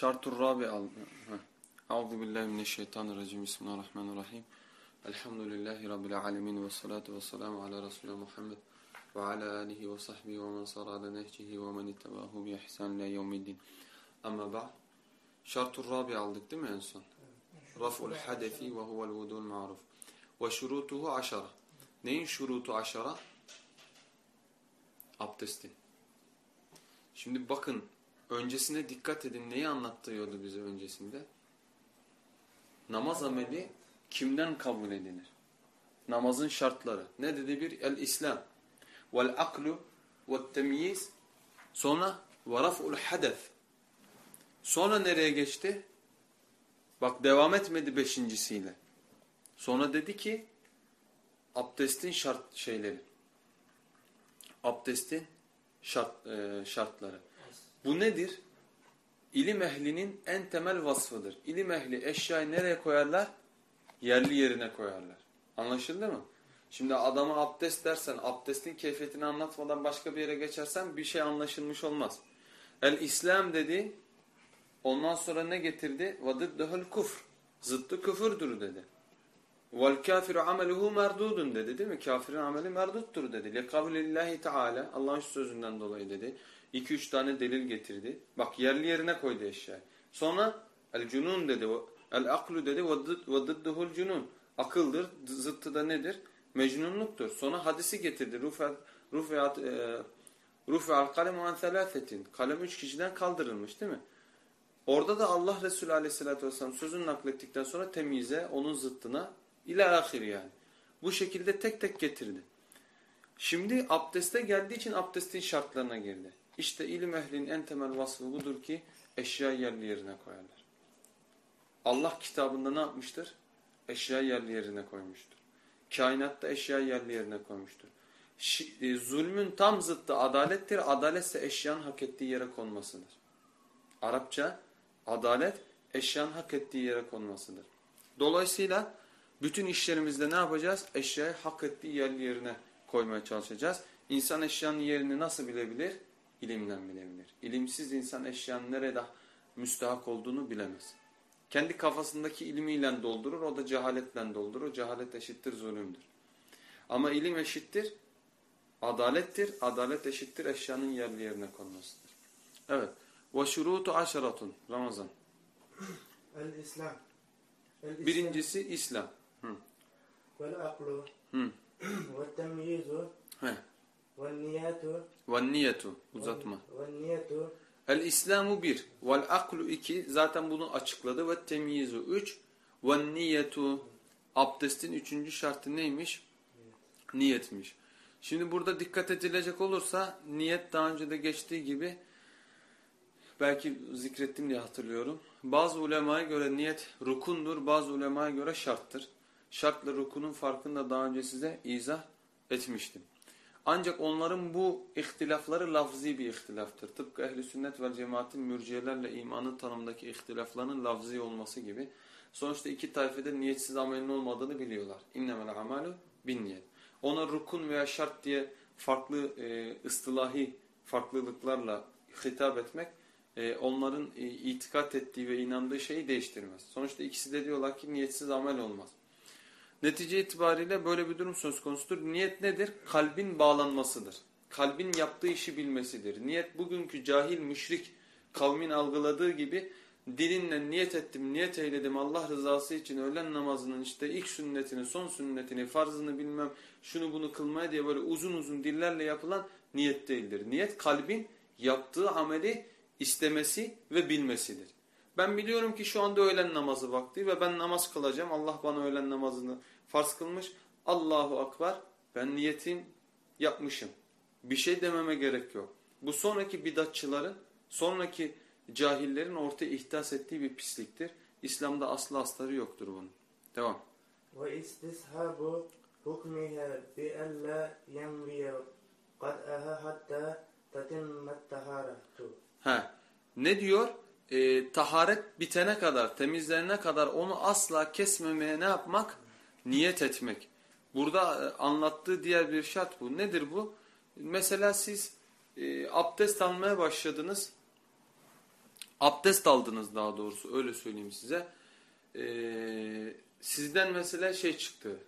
شرط الرابع أعوذ بالله من الشيطان الرجيم بسم الله الرحمن الرحيم الحمد لله رب العالمين والصلاة والسلام على رسول محمد وعلى آله وصحبه ومن صار على نهجه ومن اتبعه بإحسان لا يوم الدين أما بعد شرط الرابع aldık değil mi en son? Raf'ul hadefi ve المعروف vudul ma'ruf. Ve şurutuhu aşara. Neyin şurutu aşara? Abdesti. Şimdi bakın öncesine dikkat edin. Neyi anlattırıyordu bize öncesinde? Namaz ameli kimden kabul edilir? Namazın şartları. Ne dedi bir? El-İslam. Vel-aklu ve-temyiz. Sonra ve hadef. Sonra nereye geçti? Bak devam etmedi beşincisiyle. Sonra dedi ki abdestin şart şeyleri. Abdestin şart, e, şartları. Bu nedir? İlim ehlinin en temel vasfıdır. İlim ehli eşyayı nereye koyarlar? Yerli yerine koyarlar. Anlaşıldı mı? Şimdi adama abdest dersen, abdestin keyfiyetini anlatmadan başka bir yere geçersen bir şey anlaşılmış olmaz. El-İslam dedi, ondan sonra ne getirdi? وَدِدَّهُ kufr. Zıttı küfürdür dedi. وَالْكَافِرُ عَمَلُهُ merdudun dedi değil mi? Kafirin ameli merduttur dedi. لِقَوْلِ اللّٰهِ Teala Allah'ın sözünden dolayı dedi. İki üç tane delil getirdi. Bak yerli yerine koydu eşya. Sonra el cunun dedi. El aklu dedi ve dıdduhul cunun. Akıldır. Zıttı da nedir? Mecnunluktur. Sonra hadisi getirdi. Rufet, rufet, e, rufet kalemu an thelâfetin. Kalem üç kişiden kaldırılmış değil mi? Orada da Allah Resulü aleyhissalatü vesselam sözünü naklettikten sonra temize, onun zıttına ile ahir yani. Bu şekilde tek tek getirdi. Şimdi abdeste geldiği için abdestin şartlarına girdi. İşte ilim ehlinin en temel vasfı budur ki eşya yerli yerine koyarlar. Allah kitabında ne yapmıştır? Eşya yerli yerine koymuştur. Kainatta eşya yerli yerine koymuştur. E, zulmün tam zıttı adalettir. Adaletse eşyanın hak ettiği yere konmasıdır. Arapça adalet eşyanın hak ettiği yere konmasıdır. Dolayısıyla bütün işlerimizde ne yapacağız? Eşyayı hak ettiği yerli yerine koymaya çalışacağız. İnsan eşyanın yerini nasıl bilebilir? ilimden bilebilir. İlimsiz insan eşyanın nerede müstahak olduğunu bilemez. Kendi kafasındaki ilmiyle doldurur, o da cehaletle doldurur. Cehalet eşittir zulümdür. Ama ilim eşittir, adalettir. Adalet eşittir eşyanın yerli yerine konmasıdır. Evet. Ve şurutu aşaratun. Ramazan. El İslam. Birincisi İslam. Vel aklu. Ve temyizu. Ve niyetu. Uzatma. Ve niyetu. El İslamu bir. Vel aklu iki. Zaten bunu açıkladı. Ve temyizu üç. Ve niyetu. Abdestin üçüncü şartı neymiş? Niyetmiş. Şimdi burada dikkat edilecek olursa niyet daha önce de geçtiği gibi belki zikrettim diye hatırlıyorum. Bazı ulemaya göre niyet rukundur, bazı ulemaya göre şarttır. Şartla rukunun farkını da daha önce size izah etmiştim. Ancak onların bu ihtilafları lafzi bir ihtilaftır. Tıpkı ehli sünnet ve cemaatin mürciyelerle imanın tanımdaki ihtilaflarının lafzi olması gibi. Sonuçta iki tayfede niyetsiz amelin olmadığını biliyorlar. İnnemel amalu bin niyet. Ona rukun veya şart diye farklı e, ıstılahi farklılıklarla hitap etmek e, onların e, itikat ettiği ve inandığı şeyi değiştirmez. Sonuçta ikisi de diyorlar ki niyetsiz amel olmaz. Netice itibariyle böyle bir durum söz konusudur. Niyet nedir? Kalbin bağlanmasıdır. Kalbin yaptığı işi bilmesidir. Niyet bugünkü cahil müşrik kavmin algıladığı gibi dilinle niyet ettim, niyet eyledim Allah rızası için öğlen namazının işte ilk sünnetini, son sünnetini, farzını bilmem şunu bunu kılmaya diye böyle uzun uzun dillerle yapılan niyet değildir. Niyet kalbin yaptığı ameli istemesi ve bilmesidir. Ben biliyorum ki şu anda öğlen namazı vakti ve ben namaz kılacağım. Allah bana öğlen namazını farz kılmış. Allahu akbar. Ben niyetim yapmışım. Bir şey dememe gerek yok. Bu sonraki bidatçıların, sonraki cahillerin ortaya ihdas ettiği bir pisliktir. İslam'da aslı asları yoktur bunun. Devam. Ve istishabu hukmiha bi alla yemriye qad'aha hatta tatimmet taharatu. He. Ne diyor? Ee, taharet bitene kadar, temizlenene kadar onu asla kesmemeye ne yapmak? Niyet etmek. Burada e, anlattığı diğer bir şart bu. Nedir bu? Mesela siz e, abdest almaya başladınız. Abdest aldınız daha doğrusu öyle söyleyeyim size. Ee, sizden mesela şey çıktı.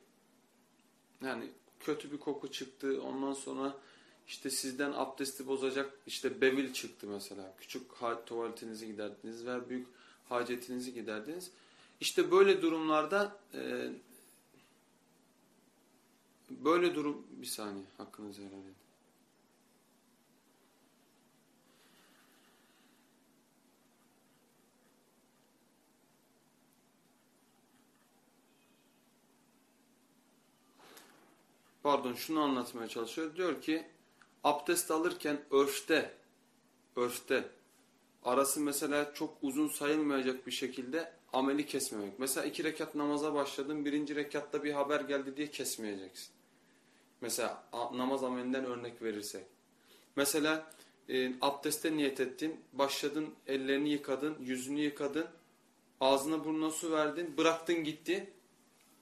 Yani kötü bir koku çıktı. Ondan sonra işte sizden abdesti bozacak işte bevil çıktı mesela. Küçük tuvaletinizi giderdiniz veya büyük hacetinizi giderdiniz. İşte böyle durumlarda e, böyle durum bir saniye hakkınızı helal edin. Pardon şunu anlatmaya çalışıyor. Diyor ki abdest alırken örfte örfte arası mesela çok uzun sayılmayacak bir şekilde ameli kesmemek. Mesela iki rekat namaza başladın birinci rekatta bir haber geldi diye kesmeyeceksin. Mesela namaz amelinden örnek verirsek. Mesela e, abdeste niyet ettin, başladın ellerini yıkadın, yüzünü yıkadın, ağzına burnuna su verdin, bıraktın gitti.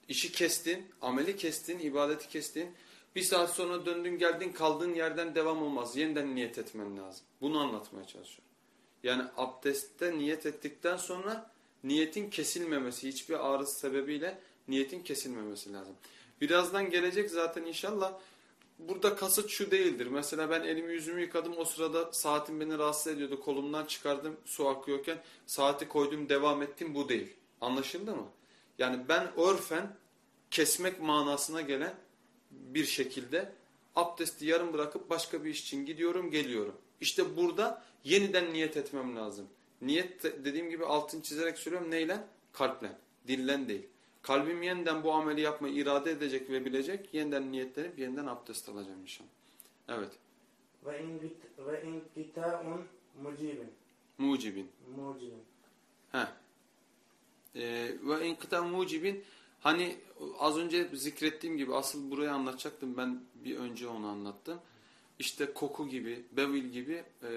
İşi kestin, ameli kestin, ibadeti kestin. Bir saat sonra döndün geldin kaldığın yerden devam olmaz. Yeniden niyet etmen lazım. Bunu anlatmaya çalışıyorum. Yani abdestte niyet ettikten sonra niyetin kesilmemesi, hiçbir ağrı sebebiyle niyetin kesilmemesi lazım. Birazdan gelecek zaten inşallah. Burada kasıt şu değildir. Mesela ben elimi yüzümü yıkadım o sırada saatim beni rahatsız ediyordu. Kolumdan çıkardım su akıyorken saati koydum devam ettim bu değil. Anlaşıldı mı? Yani ben örfen kesmek manasına gelen bir şekilde abdesti yarım bırakıp başka bir iş için gidiyorum geliyorum. İşte burada yeniden niyet etmem lazım. Niyet dediğim gibi altın çizerek söylüyorum neyle? Kalple, dillen değil. Kalbim yeniden bu ameli yapmayı irade edecek ve bilecek. Yeniden niyetlenip yeniden abdest alacağım inşallah. Evet. Ve inkita'un mucibin. Mucibin. Mucibin. Heh. Ee, ve inkita'un mucibin Hani az önce zikrettiğim gibi asıl burayı anlatacaktım ben bir önce onu anlattım. İşte koku gibi, bevil gibi e,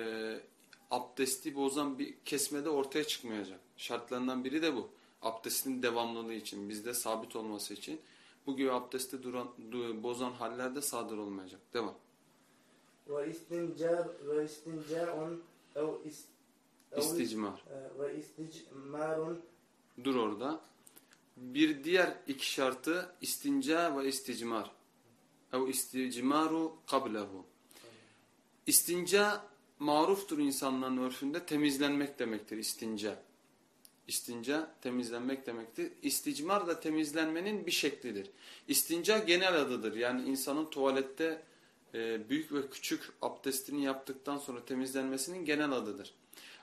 abdesti bozan bir kesmede ortaya çıkmayacak. Şartlarından biri de bu. Abdestin devamlılığı için, bizde sabit olması için bu gibi abdesti duran, bozan hallerde sadır olmayacak. Devam. Ve istinca ve istincaun ev isticmar. E, ve isticmarun Dur orada. Bir diğer iki şartı istinca ve isticmar. Ev isticmaru kablehu. İstinca maruftur insanların örfünde temizlenmek demektir istinca. İstinca temizlenmek demektir. İsticmar da temizlenmenin bir şeklidir. İstinca genel adıdır. Yani insanın tuvalette e, büyük ve küçük abdestini yaptıktan sonra temizlenmesinin genel adıdır.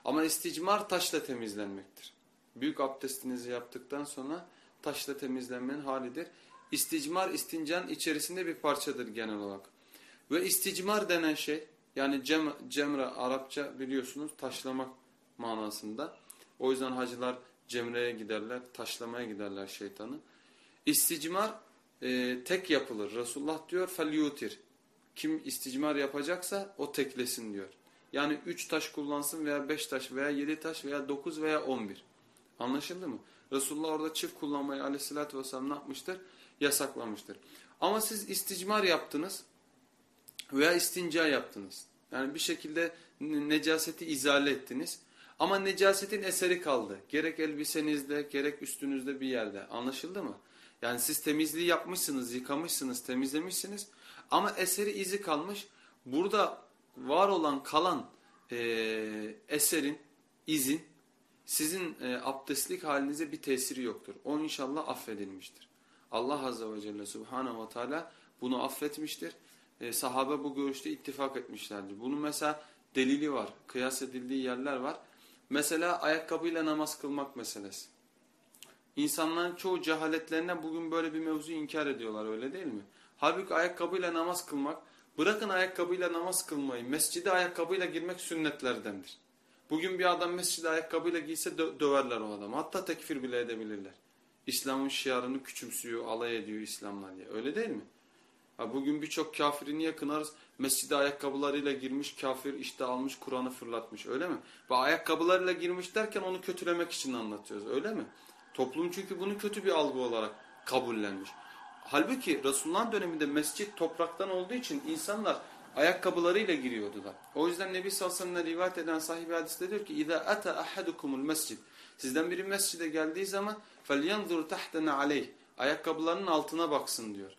Ama isticmar taşla temizlenmektir. Büyük abdestinizi yaptıktan sonra taşla temizlenmenin halidir. İsticmar istincanın içerisinde bir parçadır genel olarak. Ve isticmar denen şey yani cem, cemre Arapça biliyorsunuz taşlamak manasında. O yüzden hacılar cemreye giderler, taşlamaya giderler şeytanı. İsticmar e, tek yapılır. Resulullah diyor felyutir. Kim isticmar yapacaksa o teklesin diyor. Yani 3 taş kullansın veya 5 taş veya 7 taş veya 9 veya 11. Anlaşıldı mı? Resulullah orada çift kullanmayı aleyhissalatü vesselam ne yapmıştır? Yasaklamıştır. Ama siz isticmar yaptınız veya istinca yaptınız. Yani bir şekilde necaseti izale ettiniz. Ama necasetin eseri kaldı. Gerek elbisenizde gerek üstünüzde bir yerde. Anlaşıldı mı? Yani siz temizliği yapmışsınız, yıkamışsınız, temizlemişsiniz. Ama eseri izi kalmış. Burada var olan kalan e, eserin, izin sizin e, abdestlik halinize bir tesiri yoktur. O inşallah affedilmiştir. Allah Azze ve Celle Subhanahu ve Teala bunu affetmiştir. E, sahabe bu görüşte ittifak etmişlerdir. Bunun mesela delili var. Kıyas edildiği yerler var. Mesela ayakkabıyla namaz kılmak meselesi. İnsanların çoğu cehaletlerine bugün böyle bir mevzu inkar ediyorlar öyle değil mi? Halbuki ayakkabıyla namaz kılmak, bırakın ayakkabıyla namaz kılmayı, mescide ayakkabıyla girmek sünnetlerdendir. Bugün bir adam mescide ayakkabıyla giyse dö döverler o adamı. Hatta tekfir bile edebilirler. İslam'ın şiarını küçümsüyor, alay ediyor İslam'la diye. Öyle değil mi? Ha bugün birçok kafiri niye kınarız? Mescide ayakkabılarıyla girmiş kafir işte almış Kur'an'ı fırlatmış öyle mi? Ve ayakkabılarıyla girmiş derken onu kötülemek için anlatıyoruz öyle mi? Toplum çünkü bunu kötü bir algı olarak kabullenmiş. Halbuki Resulullah'ın döneminde mescit topraktan olduğu için insanlar ayakkabılarıyla giriyordular. O yüzden Nebi sallallahu aleyhi ve sellem rivayet eden sahibi hadiste diyor ki اِذَا أَتَ أَحَدُكُمُ الْمَسْجِدِ Sizden biri mescide geldiği zaman فَلْيَنْظُرْ تَحْتَنَ عَلَيْهِ Ayakkabılarının altına baksın diyor.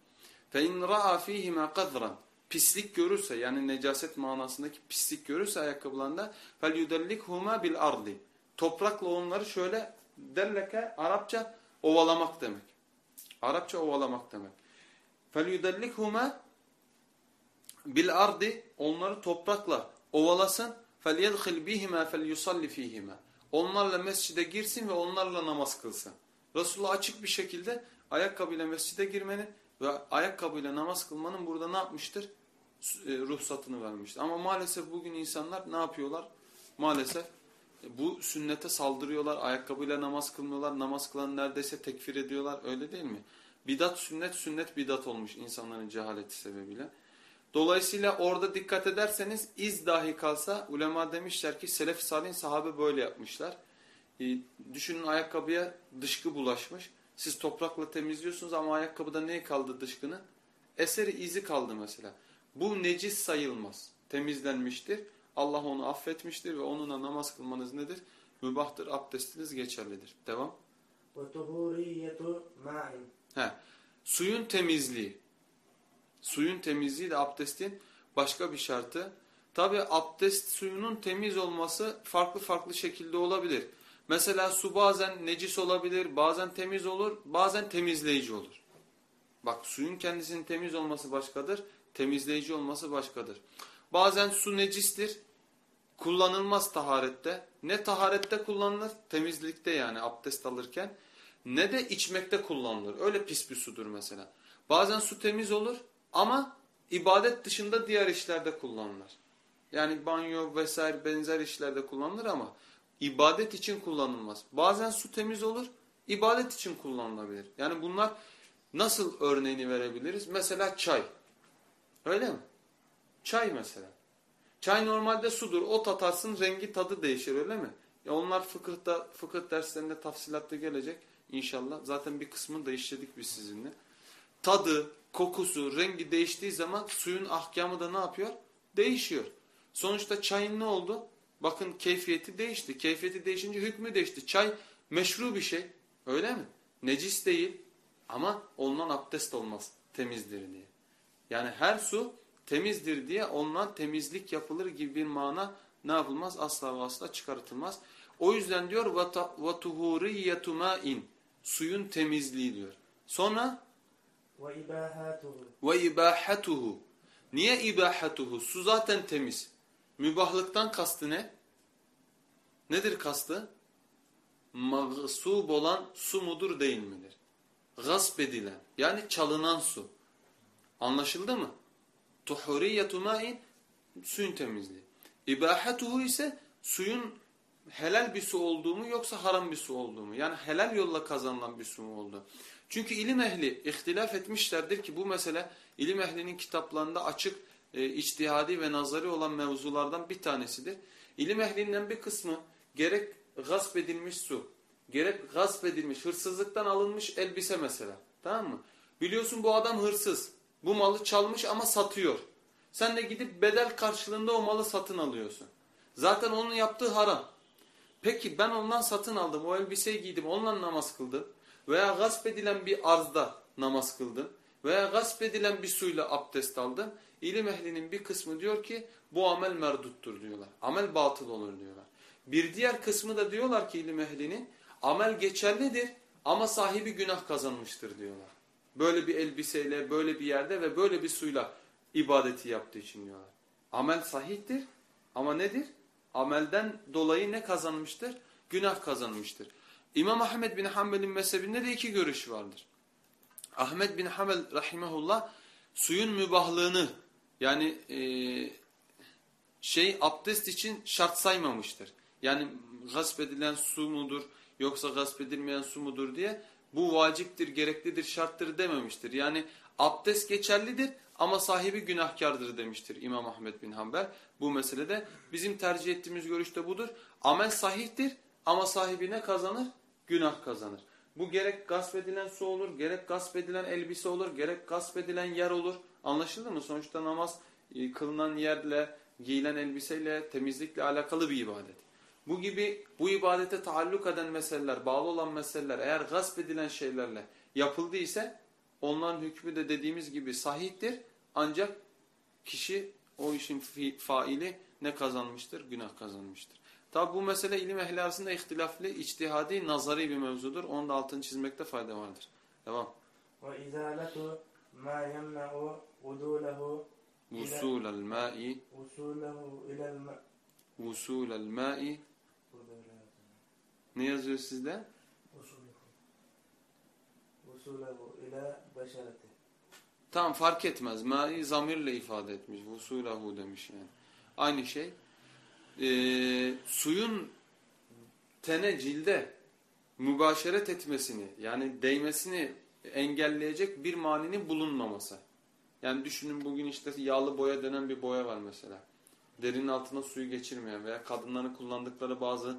فَاِنْ رَأَى ف۪يهِمَا قَذْرًا Pislik görürse yani necaset manasındaki pislik görürse ayakkabılarında فَلْيُدَلِّكْهُمَا بِالْاَرْضِ Toprakla onları şöyle delleke Arapça ovalamak demek. Arapça ovalamak demek. فَلْيُدَلِّكْهُمَا bil ardi onları toprakla ovalasın felyedhil bihime felyusalli fihime. Onlarla mescide girsin ve onlarla namaz kılsın. Resulullah açık bir şekilde ayakkabıyla mescide girmenin ve ayakkabıyla namaz kılmanın burada ne yapmıştır? E, ruhsatını vermiştir. Ama maalesef bugün insanlar ne yapıyorlar? Maalesef e, bu sünnete saldırıyorlar. Ayakkabıyla namaz kılmıyorlar. Namaz kılan neredeyse tekfir ediyorlar. Öyle değil mi? Bidat sünnet, sünnet bidat olmuş insanların cehaleti sebebiyle. Dolayısıyla orada dikkat ederseniz iz dahi kalsa ulema demişler ki selef salih sahabe böyle yapmışlar. E, düşünün ayakkabıya dışkı bulaşmış. Siz toprakla temizliyorsunuz ama ayakkabıda ne kaldı dışkının? Eseri izi kaldı mesela. Bu necis sayılmaz. Temizlenmiştir. Allah onu affetmiştir ve onunla namaz kılmanız nedir? Mübahtır, abdestiniz geçerlidir. Devam. He. Suyun temizliği. Suyun temizliği de abdestin başka bir şartı. Tabi abdest suyunun temiz olması farklı farklı şekilde olabilir. Mesela su bazen necis olabilir, bazen temiz olur, bazen temizleyici olur. Bak suyun kendisinin temiz olması başkadır, temizleyici olması başkadır. Bazen su necistir, kullanılmaz taharette. Ne taharette kullanılır? Temizlikte yani abdest alırken. Ne de içmekte kullanılır. Öyle pis bir sudur mesela. Bazen su temiz olur ama ibadet dışında diğer işlerde kullanılır. Yani banyo vesaire benzer işlerde kullanılır ama ibadet için kullanılmaz. Bazen su temiz olur, ibadet için kullanılabilir. Yani bunlar nasıl örneğini verebiliriz? Mesela çay. Öyle mi? Çay mesela. Çay normalde sudur. O atarsın rengi tadı değişir öyle mi? Ya onlar fıkıhta, fıkıh derslerinde tafsilatta gelecek inşallah. Zaten bir kısmını da işledik biz sizinle. Tadı, kokusu, rengi değiştiği zaman suyun ahkamı da ne yapıyor? Değişiyor. Sonuçta çayın ne oldu? Bakın keyfiyeti değişti. Keyfiyeti değişince hükmü değişti. Çay meşru bir şey. Öyle mi? Necis değil ama ondan abdest olmaz. Temizdir diye. Yani her su temizdir diye ondan temizlik yapılır gibi bir mana ne yapılmaz? Asla ve asla çıkartılmaz. O yüzden diyor وَتُهُورِيَّةُ مَاءٍ Suyun temizliği diyor. Sonra ve ibahatuhu. Niye ibahatuhu? Su zaten temiz. Mübahlıktan kastı ne? Nedir kastı? Mağsub olan su mudur değil midir? Gasp edilen yani çalınan su. Anlaşıldı mı? Tuhuriyetu ma'in suyun temizliği. İbahetuhu ise suyun helal bir su olduğu mu yoksa haram bir su olduğu mu? Yani helal yolla kazanılan bir su mu oldu? Çünkü ilim ehli ihtilaf etmişlerdir ki bu mesele ilim ehlinin kitaplarında açık e, içtihadi ve nazari olan mevzulardan bir tanesidir. İlim ehlinden bir kısmı gerek gasp edilmiş su, gerek gasp edilmiş, hırsızlıktan alınmış elbise mesela. Tamam mı? Biliyorsun bu adam hırsız. Bu malı çalmış ama satıyor. Sen de gidip bedel karşılığında o malı satın alıyorsun. Zaten onun yaptığı haram. Peki ben ondan satın aldım, o elbiseyi giydim, onunla namaz kıldım. Veya gasp edilen bir arzda namaz kıldım. Veya gasp edilen bir suyla abdest aldım. İlim ehlinin bir kısmı diyor ki bu amel merduttur diyorlar. Amel batıl olur diyorlar. Bir diğer kısmı da diyorlar ki ilim ehlinin amel geçerlidir ama sahibi günah kazanmıştır diyorlar. Böyle bir elbiseyle, böyle bir yerde ve böyle bir suyla ibadeti yaptığı için diyorlar. Amel sahihtir ama nedir? Amelden dolayı ne kazanmıştır? Günah kazanmıştır. İmam Ahmed bin Hanbel'in mezhebinde de iki görüş vardır. Ahmed bin Hanbel rahimahullah suyun mübahlığını yani e, şey abdest için şart saymamıştır. Yani gasp edilen su mudur yoksa gasp edilmeyen su mudur diye bu vaciptir, gereklidir, şarttır dememiştir. Yani abdest geçerlidir ama sahibi günahkardır demiştir İmam Ahmet bin Hanbel. Bu meselede bizim tercih ettiğimiz görüş de budur. Amel sahihtir ama sahibi ne kazanır? Günah kazanır. Bu gerek gasp edilen su olur, gerek gasp edilen elbise olur, gerek gasp edilen yer olur. Anlaşıldı mı? Sonuçta namaz e, kılınan yerle, giyilen elbiseyle, temizlikle alakalı bir ibadet. Bu gibi bu ibadete taalluk eden meseleler, bağlı olan meseleler eğer gasp edilen şeylerle yapıldıysa onların hükmü de dediğimiz gibi sahihtir. Ancak kişi o işin faili ne kazanmıştır? Günah kazanmıştır. Tabi bu mesele ilim ehli arasında ihtilaflı, içtihadi, nazari bir mevzudur. Onun da altını çizmekte fayda vardır. Devam. وَاِزَالَةُ مَا يَمْنَعُ وُدُولَهُ Vusul el ma'i وُصُولَهُ اِلَى الْمَاءِ vusul el ma'i ne yazıyor sizde? وُصُولَهُ اِلَى بَشَرَتِهِ Tamam fark etmez. Ma'i zamirle ifade etmiş. Vusulahu demiş yani. Aynı şey. Ee, suyun tene cilde mübaşeret etmesini yani değmesini engelleyecek bir maninin bulunmaması. Yani düşünün bugün işte yağlı boya denen bir boya var mesela. Derinin altına suyu geçirmeyen veya kadınların kullandıkları bazı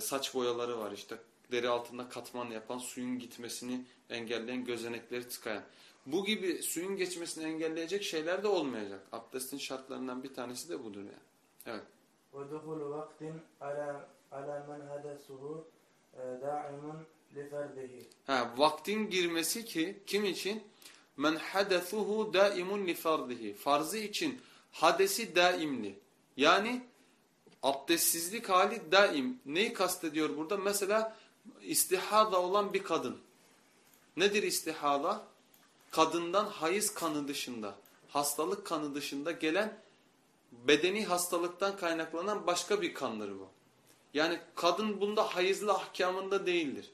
saç boyaları var işte. Deri altında katman yapan, suyun gitmesini engelleyen, gözenekleri tıkayan Bu gibi suyun geçmesini engelleyecek şeyler de olmayacak. Abdestin şartlarından bir tanesi de budur yani. Evet. وَدُخُلُ وَقْتٍ عَلَى عَلَى مَنْ هَدَسُهُ دَاعِمٌ لِفَرْدِهِ Ha, vaktin girmesi ki kim için? Men hadesuhu daimun li fardihi. Farzı için hadesi daimli. Yani abdestsizlik hali daim. Neyi kastediyor burada? Mesela istihada olan bir kadın. Nedir istihada? Kadından hayız kanı dışında, hastalık kanı dışında gelen bedeni hastalıktan kaynaklanan başka bir kandır bu. Yani kadın bunda hayızlı ahkamında değildir.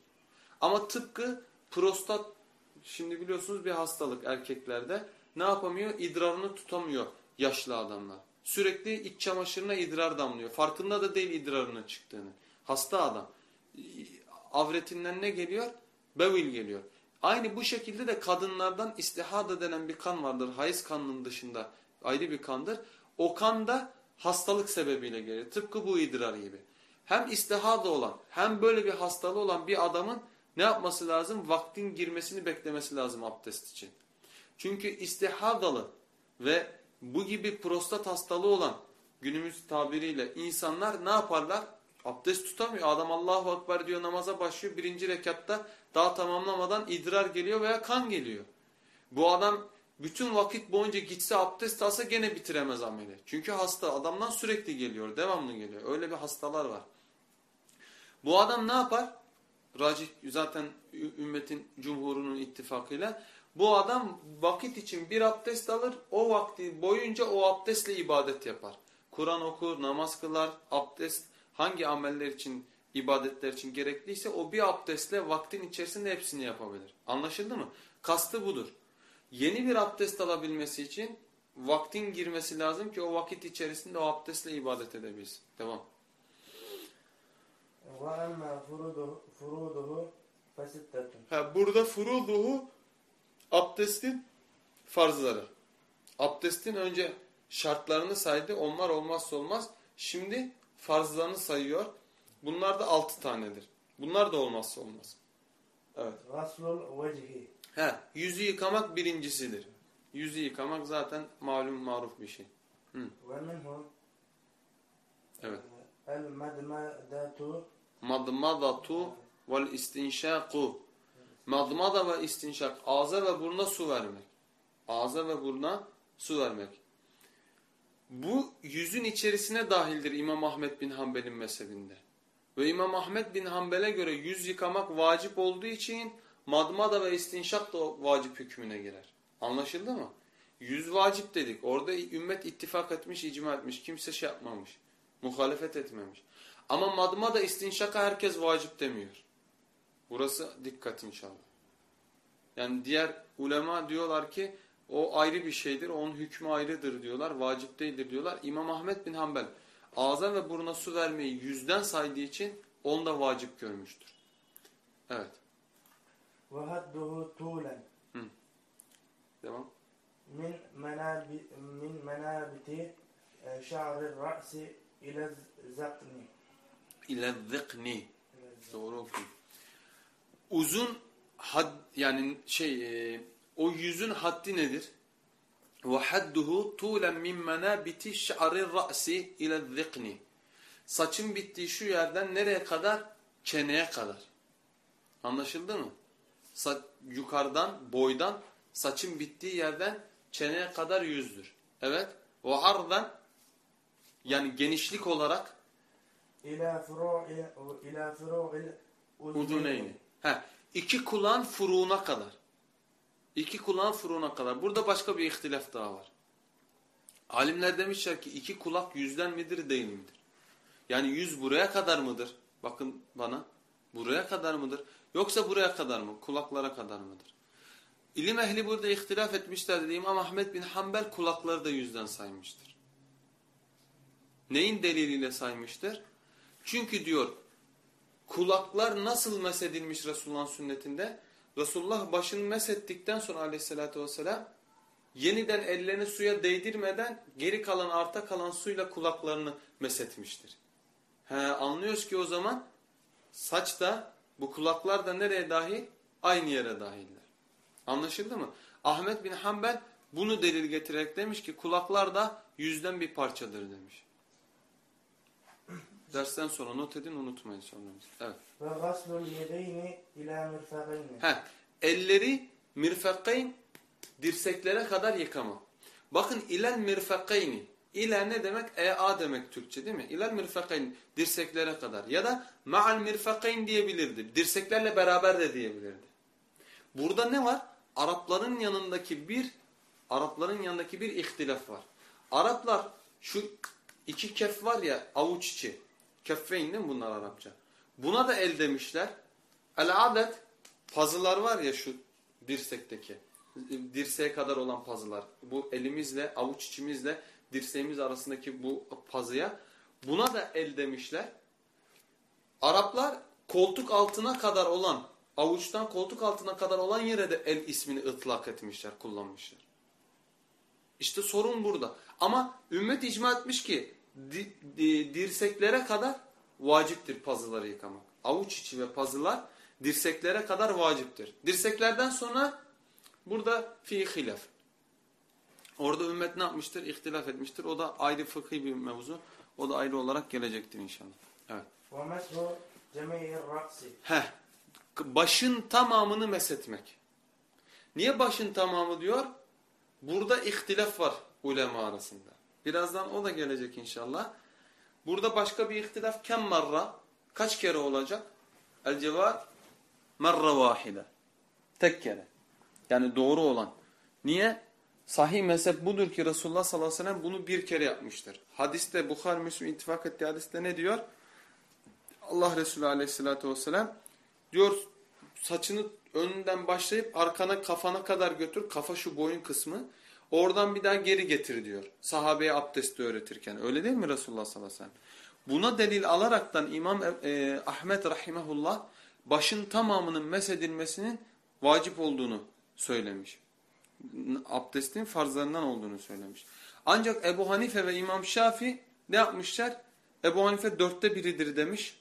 Ama tıpkı prostat şimdi biliyorsunuz bir hastalık erkeklerde ne yapamıyor? İdrarını tutamıyor yaşlı adamlar. Sürekli iç çamaşırına idrar damlıyor. Farkında da değil idrarının çıktığını. Hasta adam. Avretinden ne geliyor? Bevil geliyor. Aynı bu şekilde de kadınlardan istihada denen bir kan vardır. Hayız kanının dışında ayrı bir kandır. O kan da hastalık sebebiyle gelir. Tıpkı bu idrar gibi. Hem istihada olan hem böyle bir hastalığı olan bir adamın ne yapması lazım? Vaktin girmesini beklemesi lazım abdest için. Çünkü istihadalı ve bu gibi prostat hastalığı olan günümüz tabiriyle insanlar ne yaparlar? Abdest tutamıyor. Adam Allahu Ekber diyor namaza başlıyor. Birinci rekatta daha tamamlamadan idrar geliyor veya kan geliyor. Bu adam bütün vakit boyunca gitse abdest alsa gene bitiremez ameli. Çünkü hasta adamdan sürekli geliyor, devamlı geliyor. Öyle bir hastalar var. Bu adam ne yapar? Racih zaten ümmetin cumhurunun ittifakıyla. Bu adam vakit için bir abdest alır, o vakti boyunca o abdestle ibadet yapar. Kur'an okur, namaz kılar, abdest hangi ameller için, ibadetler için gerekliyse o bir abdestle vaktin içerisinde hepsini yapabilir. Anlaşıldı mı? Kastı budur. Yeni bir abdest alabilmesi için vaktin girmesi lazım ki o vakit içerisinde o abdestle ibadet edebilsin. Devam. Ha, burada furuduhu abdestin farzları. Abdestin önce şartlarını saydı. Onlar olmazsa olmaz. Şimdi farzlarını sayıyor. Bunlar da altı tanedir. Bunlar da olmazsa olmaz. Evet. Rasul vecihi. He, yüzü yıkamak birincisidir. Yüzü yıkamak zaten malum maruf bir şey. Hı. Ve minhu Evet. El madmadatu madmadatu vel istinşaku madmada ve istinşak ağza ve buruna su vermek. Ağza ve buruna su vermek. Bu yüzün içerisine dahildir İmam Ahmet bin Hanbel'in mezhebinde. Ve İmam Ahmet bin Hanbel'e göre yüz yıkamak vacip olduğu için madmada ve istinşak da vacip hükmüne girer. Anlaşıldı mı? Yüz vacip dedik. Orada ümmet ittifak etmiş, icma etmiş. Kimse şey yapmamış. Muhalefet etmemiş. Ama madmada istinşaka herkes vacip demiyor. Burası dikkat inşallah. Yani diğer ulema diyorlar ki o ayrı bir şeydir, onun hükmü ayrıdır diyorlar, vacip değildir diyorlar. İmam Ahmet bin Hanbel ağza ve buruna su vermeyi yüzden saydığı için onu da vacip görmüştür. Evet. وهده طولا Devam. من مناب من منابت آه، شعر الرأس إلى الذقن İle zıkni. Doğru okuyun. Uzun had yani şey e, o yüzün haddi nedir? Ve hadduhu tulen min menabiti şa'rir ra'si ile zıkni. Saçın bittiği şu yerden nereye kadar? Çeneye kadar. Anlaşıldı mı? Sa yukarıdan, boydan saçın bittiği yerden çeneye kadar yüzdür. Evet. O ardan yani genişlik olarak إلى فروع إلى فروع Uduneyni. He, iki kulağın furuğuna kadar. İki kulağın furuğuna kadar. Burada başka bir ihtilaf daha var. Alimler demişler ki iki kulak yüzden midir değil midir? Yani yüz buraya kadar mıdır? Bakın bana. Buraya kadar mıdır? Yoksa buraya kadar mı? Kulaklara kadar mıdır? İlim ehli burada ihtilaf etmişler dedi. İmam Ahmet bin Hanbel kulakları da yüzden saymıştır. Neyin deliliyle saymıştır? Çünkü diyor kulaklar nasıl mesedilmiş Resulullah'ın sünnetinde? Resulullah başını mesettikten sonra aleyhissalatü vesselam yeniden ellerini suya değdirmeden geri kalan arta kalan suyla kulaklarını mesetmiştir. He, anlıyoruz ki o zaman saç da bu kulaklar da nereye dahil? Aynı yere dahiller. Anlaşıldı mı? Ahmet bin Hanbel bunu delil getirerek demiş ki kulaklar da yüzden bir parçadır demiş. Dersten sonra not edin unutmayın sonra. Evet. Ve gaslul yedeyni ila mirfakayni. Ha, elleri mirfakayn dirseklere kadar yıkama. Bakın ilal mirfakayni. İla ne demek? E a demek Türkçe değil mi? İlal mirfakayn dirseklere kadar ya da ma'al mirfakayn diyebilirdi. Dirseklerle beraber de diyebilirdi. Burada ne var? Arapların yanındaki bir Arapların yanındaki bir ihtilaf var. Araplar şu iki kef var ya avuç içi. Keffeyn değil mi bunlar Arapça? Buna da el demişler. El adet pazılar var ya şu dirsekteki. Dirseğe kadar olan pazılar. Bu elimizle avuç içimizle dirseğimiz arasındaki bu pazıya. Buna da el demişler. Araplar koltuk altına kadar olan avuçtan koltuk altına kadar olan yere de el ismini ıtlak etmişler, kullanmışlar. İşte sorun burada. Ama ümmet icma etmiş ki di, di, dirseklere kadar vaciptir pazıları yıkamak. Avuç içi ve pazılar dirseklere kadar vaciptir. Dirseklerden sonra burada fi hilaf. Orada ümmet ne yapmıştır? İhtilaf etmiştir. O da ayrı fıkhi bir mevzu. O da ayrı olarak gelecektir inşallah. Evet. Heh. Başın tamamını mesetmek. Niye başın tamamı diyor? Burada ihtilaf var ulema arasında. Birazdan o da gelecek inşallah. Burada başka bir ihtilaf kem marra? Kaç kere olacak? El cevap marra vahide. Tek kere. Yani doğru olan. Niye? Sahih mezhep budur ki Resulullah sallallahu aleyhi ve sellem bunu bir kere yapmıştır. Hadiste Bukhar Müslüm ittifak ettiği hadiste ne diyor? Allah Resulü aleyhissalatü vesselam diyor saçını önünden başlayıp arkana kafana kadar götür. Kafa şu boyun kısmı. Oradan bir daha geri getir diyor. Sahabeye abdesti öğretirken. Öyle değil mi Resulullah sallallahu aleyhi ve sellem? Buna delil alaraktan İmam e, Ahmet rahimahullah başın tamamının mesedilmesinin vacip olduğunu söylemiş. Abdestin farzlarından olduğunu söylemiş. Ancak Ebu Hanife ve İmam Şafi ne yapmışlar? Ebu Hanife dörtte biridir demiş.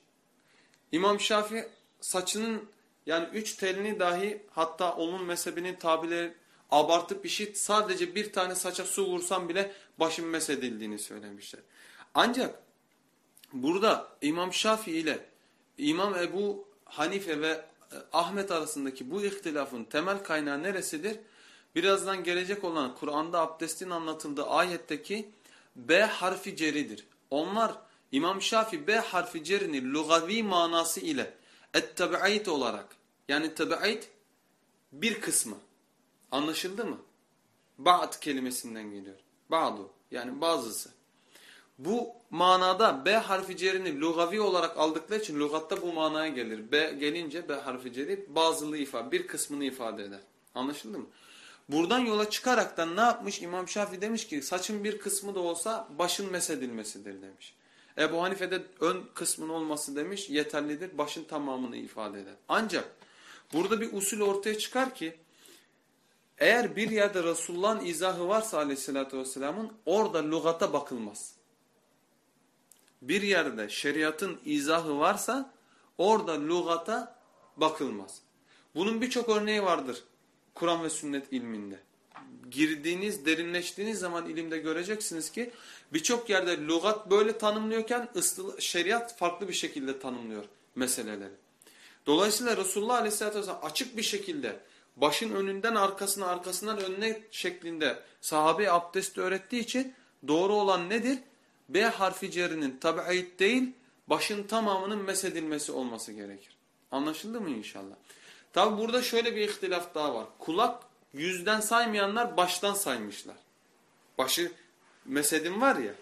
İmam Şafi saçının yani üç telini dahi hatta onun mezhebinin tabileri abartıp işit sadece bir tane saça su vursam bile başın mesedildiğini söylemişler. Ancak burada İmam Şafi ile İmam Ebu Hanife ve Ahmet arasındaki bu ihtilafın temel kaynağı neresidir? Birazdan gelecek olan Kur'an'da abdestin anlatıldığı ayetteki B harfi ceridir. Onlar İmam Şafi B harfi cerini lugavi manası ile ettebe'id olarak yani tebe'id bir kısmı anlaşıldı mı? Ba'd kelimesinden geliyor. Ba'du yani bazısı. Bu manada B harfi cerini lugavi olarak aldıkları için lugatta bu manaya gelir. B gelince B harfi ceri bazılı ifade, bir kısmını ifade eder. Anlaşıldı mı? Buradan yola çıkaraktan ne yapmış? İmam Şafii demiş ki saçın bir kısmı da olsa başın mesedilmesidir demiş. Ebu Hanife'de ön kısmın olması demiş yeterlidir. Başın tamamını ifade eder. Ancak burada bir usul ortaya çıkar ki eğer bir yerde Resulullah'ın izahı varsa aleyhissalatü vesselamın orada lügata bakılmaz. Bir yerde şeriatın izahı varsa orada lügata bakılmaz. Bunun birçok örneği vardır Kur'an ve sünnet ilminde. Girdiğiniz, derinleştiğiniz zaman ilimde göreceksiniz ki birçok yerde lügat böyle tanımlıyorken şeriat farklı bir şekilde tanımlıyor meseleleri. Dolayısıyla Resulullah Aleyhisselatü Vesselam açık bir şekilde başın önünden arkasına arkasından önüne şeklinde sahabe abdesti öğrettiği için doğru olan nedir? B harfi cerinin tabi'id değil başın tamamının mesedilmesi olması gerekir. Anlaşıldı mı inşallah? Tabi burada şöyle bir ihtilaf daha var. Kulak yüzden saymayanlar baştan saymışlar. Başı mesedin var ya.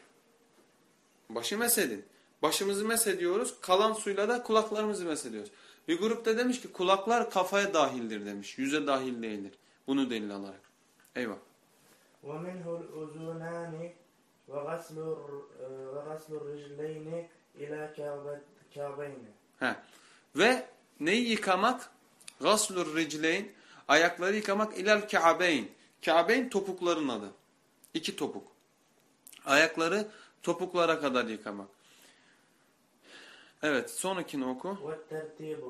Başı mesedin. Başımızı mesediyoruz. Kalan suyla da kulaklarımızı mesediyoruz. Bir grupta demiş ki kulaklar kafaya dahildir demiş. Yüze dahil değildir. Bunu delil alarak. Eyvah. وَمِنْهُ الْاُذُونَانِ وَغَسْلُ الرِّجْلَيْنِ اِلَى كَعْبَيْنِ He. Ve neyi yıkamak? Gaslur ricleyn ayakları yıkamak ilal ka'beyn. Ka'beyn topukların adı. İki topuk. Ayakları topuklara kadar yıkamak. Evet sonrakini oku. وَالتَّرْتِيبُ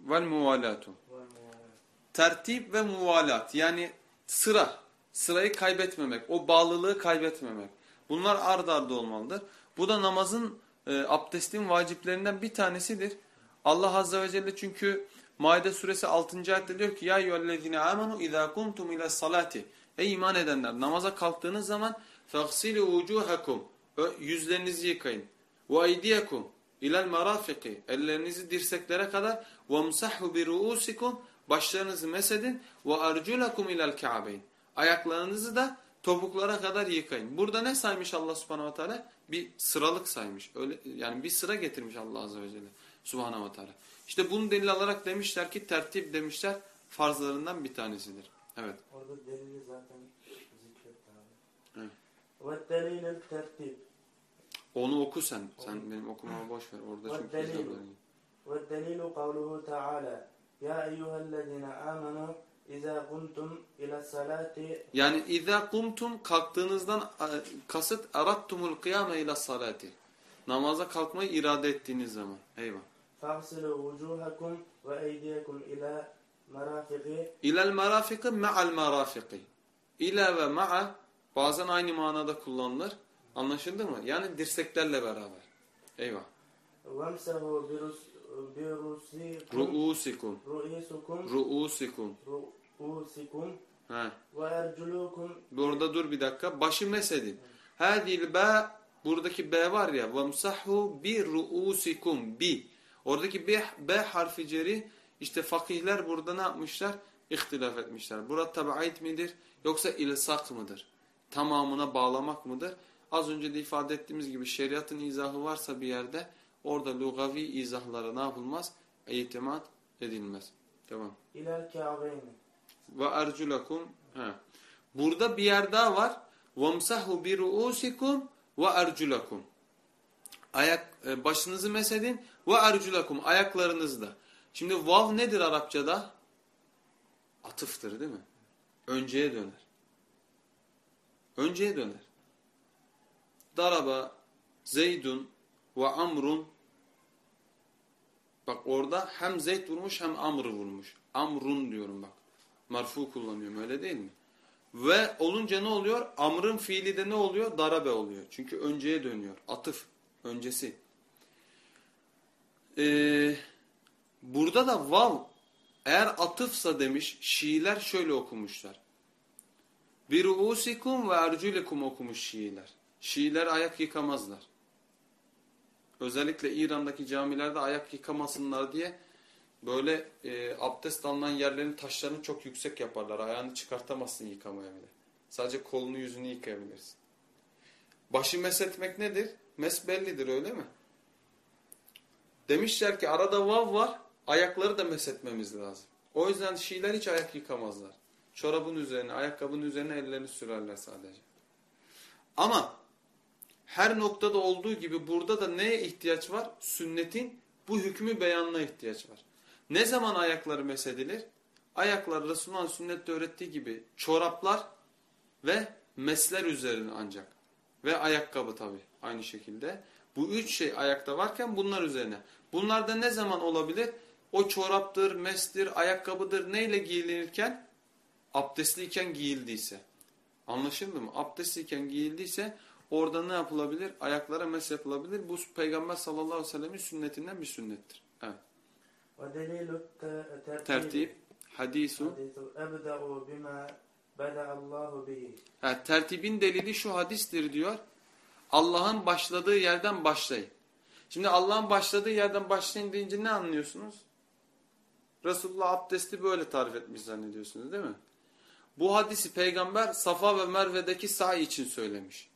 Vel muvalatu. وَالْمُوَالَاةُ Tertip ve muvalat yani sıra. Sırayı kaybetmemek. O bağlılığı kaybetmemek. Bunlar ard arda olmalıdır. Bu da namazın e, abdestin vaciplerinden bir tanesidir. Allah Azze ve Celle çünkü Maide suresi 6. ayette diyor ki ya eyyühellezine amenu izâ kumtum ile salati. Ey iman edenler namaza kalktığınız zaman fagsilu vucuhakum yüzlerinizi yıkayın. Ve eydiyekum ilal marafiki ellerinizi dirseklere kadar ve msahu bi ruusikum başlarınızı mesedin ve arculakum ilal ka'beyn ayaklarınızı da topuklara kadar yıkayın. Burada ne saymış Allah Subhanahu ve Teala? Bir sıralık saymış. Öyle yani bir sıra getirmiş Allah Azze ve Celle Subhanahu ve Teala. İşte bunu delil alarak demişler ki tertip demişler farzlarından bir tanesidir. Evet. Orada delili zaten zikretti abi. Evet. Ve delilil tertip. Onu oku sen. Sen benim okumamı boş ver. Orada çünkü Delil. kitapların. وَالدَّلِيلُ قَوْلُهُ تَعَالَى يَا أَيُّهَا الَّذِينَ آمَنُوا إِذَا قُمْتُمْ إِلَى الصَّلَاةِ Yani izâ kumtum kalktığınızdan e, kasıt arattumul kıyame ila salati. Namaza kalkmayı irade ettiğiniz zaman. Eyvah. فَاغْسِلُوا وُجُوهَكُمْ وَاَيْدِيَكُمْ إِلَى مَرَافِقِ İlel merafiki me'al merafiki. İle ve ma'a bazen aynı manada kullanılır. Anlaşıldı mı? Yani dirseklerle beraber. Eyvah. وَامْسَهُوا برس- برؤوسكم Ru'usikum. رؤوسكم Ru'usikum. رؤوسكم He. وَاَرْجُلُكم Burada dur bir dakika. Başı mesedin. Hadil be buradaki B var ya. Vemsahu bi ru'usikum bi. Oradaki B, B harfi ceri işte fakihler burada ne yapmışlar? İhtilaf etmişler. Burada tabi ait midir yoksa ilsak mıdır? Tamamına bağlamak mıdır? Az önce de ifade ettiğimiz gibi şeriatın izahı varsa bir yerde orada lugavi izahlara ne yapılmaz? İtimat edilmez. Tamam. Ve erculakum. Burada bir yer daha var. Vamsahu bi ruusikum ve erculakum. Ayak e, başınızı mesedin ve erculakum ayaklarınızda. Şimdi vav nedir Arapçada? Atıftır değil mi? Önceye döner. Önceye döner. Daraba Zeydun ve Amrun Bak orada hem Zeyd vurmuş hem Amr vurmuş. Amrun diyorum bak. Marfu kullanıyorum öyle değil mi? Ve olunca ne oluyor? Amrın fiili de ne oluyor? Darabe oluyor. Çünkü önceye dönüyor. Atıf. Öncesi. Ee, burada da vav eğer atıfsa demiş Şiiler şöyle okumuşlar. Bir usikum ve erculekum okumuş Şiiler. Şiiler ayak yıkamazlar. Özellikle İran'daki camilerde ayak yıkamasınlar diye böyle e, abdest alınan yerlerin taşlarını çok yüksek yaparlar. Ayağını çıkartamazsın yıkamaya bile. Sadece kolunu yüzünü yıkayabilirsin. Başı mesletmek nedir? Mes bellidir öyle mi? Demişler ki arada vav var ayakları da mesletmemiz lazım. O yüzden Şiiler hiç ayak yıkamazlar. Çorabın üzerine, ayakkabının üzerine ellerini sürerler sadece. Ama her noktada olduğu gibi burada da neye ihtiyaç var? Sünnetin bu hükmü beyanına ihtiyaç var. Ne zaman ayakları mesedilir? Ayaklar Resulullah'ın sünnette öğrettiği gibi çoraplar ve mesler üzerine ancak. Ve ayakkabı tabi aynı şekilde. Bu üç şey ayakta varken bunlar üzerine. Bunlar da ne zaman olabilir? O çoraptır, mestir, ayakkabıdır neyle giyilinirken? Abdestliyken giyildiyse. Anlaşıldı mı? Abdestliyken giyildiyse Orada ne yapılabilir? Ayaklara mes yapılabilir. Bu Peygamber sallallahu aleyhi ve sellemin sünnetinden bir sünnettir. Evet. Tertip. Hadisu. Yani tertibin delili şu hadistir diyor. Allah'ın başladığı yerden başlayın. Şimdi Allah'ın başladığı yerden başlayın deyince ne anlıyorsunuz? Resulullah abdesti böyle tarif etmiş zannediyorsunuz değil mi? Bu hadisi peygamber Safa ve Merve'deki sahi için söylemiş.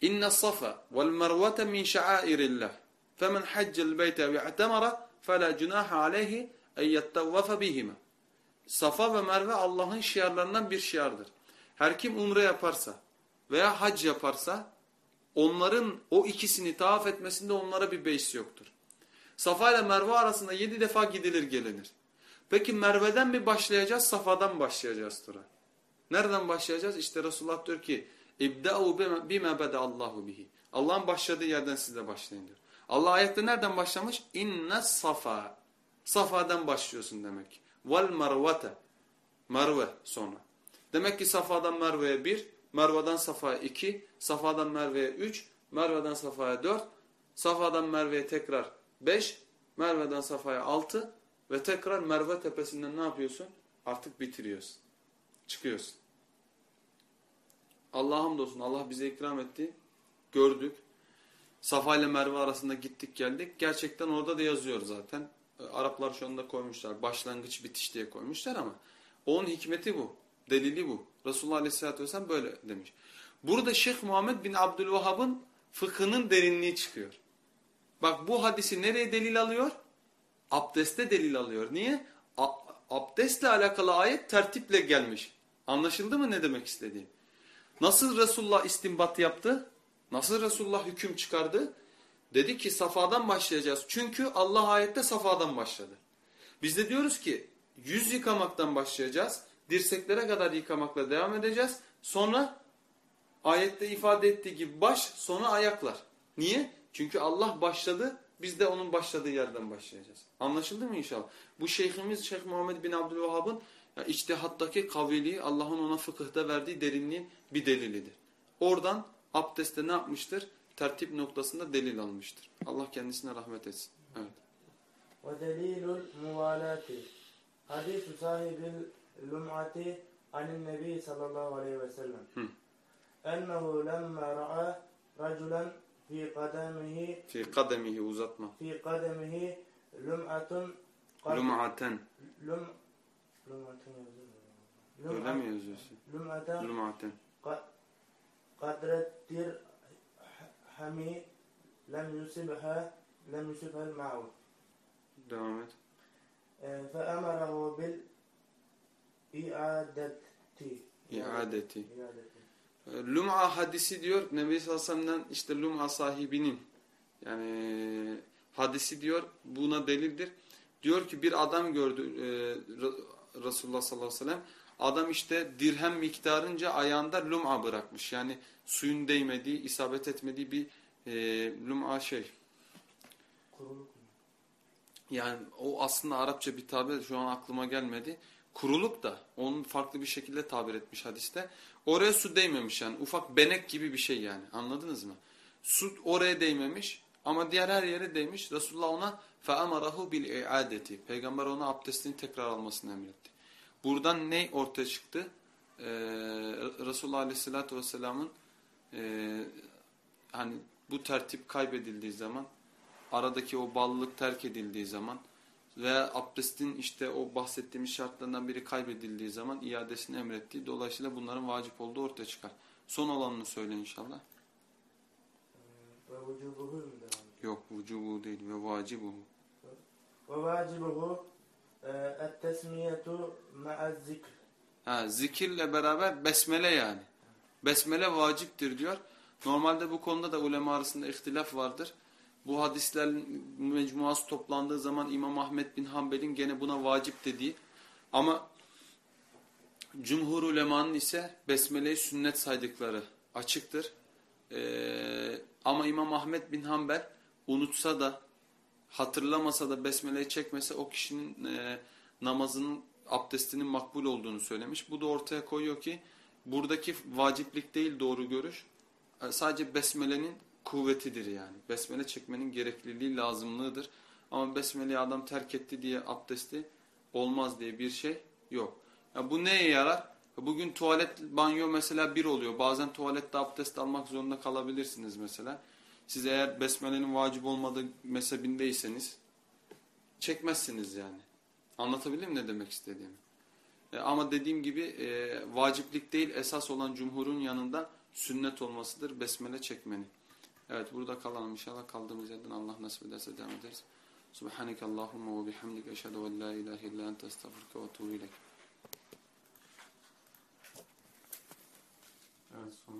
İnne safa vel mervete min şa'airillah. Femen haccel beyte ve i'temara fela cunaha aleyhi en yettevvefe bihime. Safa ve Merve Allah'ın şiarlarından bir şiardır. Her kim umre yaparsa veya hac yaparsa onların o ikisini tavaf etmesinde onlara bir beis yoktur. Safa ile Merve arasında yedi defa gidilir gelinir. Peki Merve'den mi başlayacağız, Safa'dan başlayacağız tura? Nereden başlayacağız? İşte Resulullah diyor ki İbda'u bime bede Allahu bihi. Allah'ın başladığı yerden siz de başlayın diyor. Allah ayette nereden başlamış? İnne safa. Safa'dan başlıyorsun demek. Vel mervete. Merve sonra. Demek ki Safa'dan Merve'ye bir, Merve'den Safa'ya iki, Safa'dan Merve'ye üç, Merve'den Safa'ya dört, Safa'dan Merve'ye tekrar beş, Merve'den Safa'ya altı ve tekrar Merve tepesinden ne yapıyorsun? Artık bitiriyorsun. Çıkıyorsun. Allah'a hamdolsun. Allah bize ikram etti. Gördük. Safa ile Merve arasında gittik geldik. Gerçekten orada da yazıyor zaten. E, Araplar şu anda koymuşlar. Başlangıç bitiş diye koymuşlar ama onun hikmeti bu. Delili bu. Resulullah Aleyhisselatü Vesselam böyle demiş. Burada Şeyh Muhammed bin Abdülvahhab'ın fıkhının derinliği çıkıyor. Bak bu hadisi nereye delil alıyor? Abdeste delil alıyor. Niye? A abdestle alakalı ayet tertiple gelmiş. Anlaşıldı mı ne demek istediğim? Nasıl Resulullah istinbat yaptı? Nasıl Resulullah hüküm çıkardı? Dedi ki safadan başlayacağız. Çünkü Allah ayette safadan başladı. Biz de diyoruz ki yüz yıkamaktan başlayacağız. Dirseklere kadar yıkamakla devam edeceğiz. Sonra ayette ifade ettiği gibi baş sonra ayaklar. Niye? Çünkü Allah başladı. Biz de onun başladığı yerden başlayacağız. Anlaşıldı mı inşallah? Bu şeyhimiz Şeyh Muhammed bin Abdülvahhab'ın yani içtihattaki kaviliği Allah'ın ona fıkıhta verdiği derinliğin bir delilidir. Oradan abdeste ne yapmıştır? Tertip noktasında delil almıştır. Allah kendisine rahmet etsin. Evet. Ve delilul muvalati. Hadis-i sahibil lum'ati anil nebi sallallahu aleyhi ve sellem. Hı. Ennehu lemme ra'a raculen fi kademihi fi kademihi uzatma. Fi kademihi lum'atun lum'aten lum Lum'aten. لم لمعة Öyle mi لمعة yazıyorsun? لمعة Lum'aten. ق- قدر الدرهم لم يصبها لم يصبها الماء Devam et. فأمره بالإعادة İadeti. إعادة. Lum'a hadisi diyor Nebi sallallahu aleyhi ve sellem'den işte Lum'a sahibinin yani hadisi diyor buna delildir. Diyor ki bir adam gördü e, Re- Resulullah sallallahu aleyhi ve sellem adam işte dirhem miktarınca ayağında lum'a bırakmış. Yani suyun değmediği, isabet etmediği bir e, lum'a şey. Kuruluk mu? Yani o aslında Arapça bir tabir şu an aklıma gelmedi. Kuruluk da onun farklı bir şekilde tabir etmiş hadiste. Oraya su değmemiş yani ufak benek gibi bir şey yani anladınız mı? Su oraya değmemiş ama diğer her yere değmiş. Resulullah ona فَاَمَرَهُ بِالْاِعَادَةِ Peygamber ona abdestini tekrar almasını emretti. Buradan ne ortaya çıktı? Ee, Resulullah Aleyhisselatü Vesselam'ın e, hani bu tertip kaybedildiği zaman aradaki o bağlılık terk edildiği zaman veya abdestin işte o bahsettiğimiz şartlarından biri kaybedildiği zaman iadesini emrettiği dolayısıyla bunların vacip olduğu ortaya çıkar. Son olanını söyle inşallah. Ve? Yok vücubu değil ve vacibuhu. Ve vacibuhu et-tesmiyetu ma'az zikr. Ha, zikirle beraber besmele yani. Besmele vaciptir diyor. Normalde bu konuda da ulema arasında ihtilaf vardır. Bu hadisler mecmuası toplandığı zaman İmam Ahmet bin Hanbel'in gene buna vacip dediği ama cumhur ulemanın ise besmeleyi sünnet saydıkları açıktır. Ee, ama İmam Ahmet bin Hanbel unutsa da hatırlamasa da besmeleyi çekmese o kişinin e, namazının abdestinin makbul olduğunu söylemiş. Bu da ortaya koyuyor ki buradaki vaciplik değil doğru görüş. E, sadece besmelenin kuvvetidir yani. Besmele çekmenin gerekliliği lazımlığıdır. Ama besmeleyi adam terk etti diye abdesti olmaz diye bir şey yok. Ya bu neye yarar? Bugün tuvalet, banyo mesela bir oluyor. Bazen tuvalette abdest almak zorunda kalabilirsiniz mesela. Siz eğer besmelenin vacip olmadığı mezhebindeyseniz çekmezsiniz yani. Anlatabildim ne demek istediğimi? E, ama dediğim gibi e, vaciplik değil esas olan cumhurun yanında sünnet olmasıdır besmele çekmenin. Evet burada kalalım inşallah kaldığımız yerden Allah nasip ederse devam ederiz. Subhaneke Allahumma ve bihamdik eşhedü en la ilahe illa ente estağfurke ve etûbü ileyk. Evet son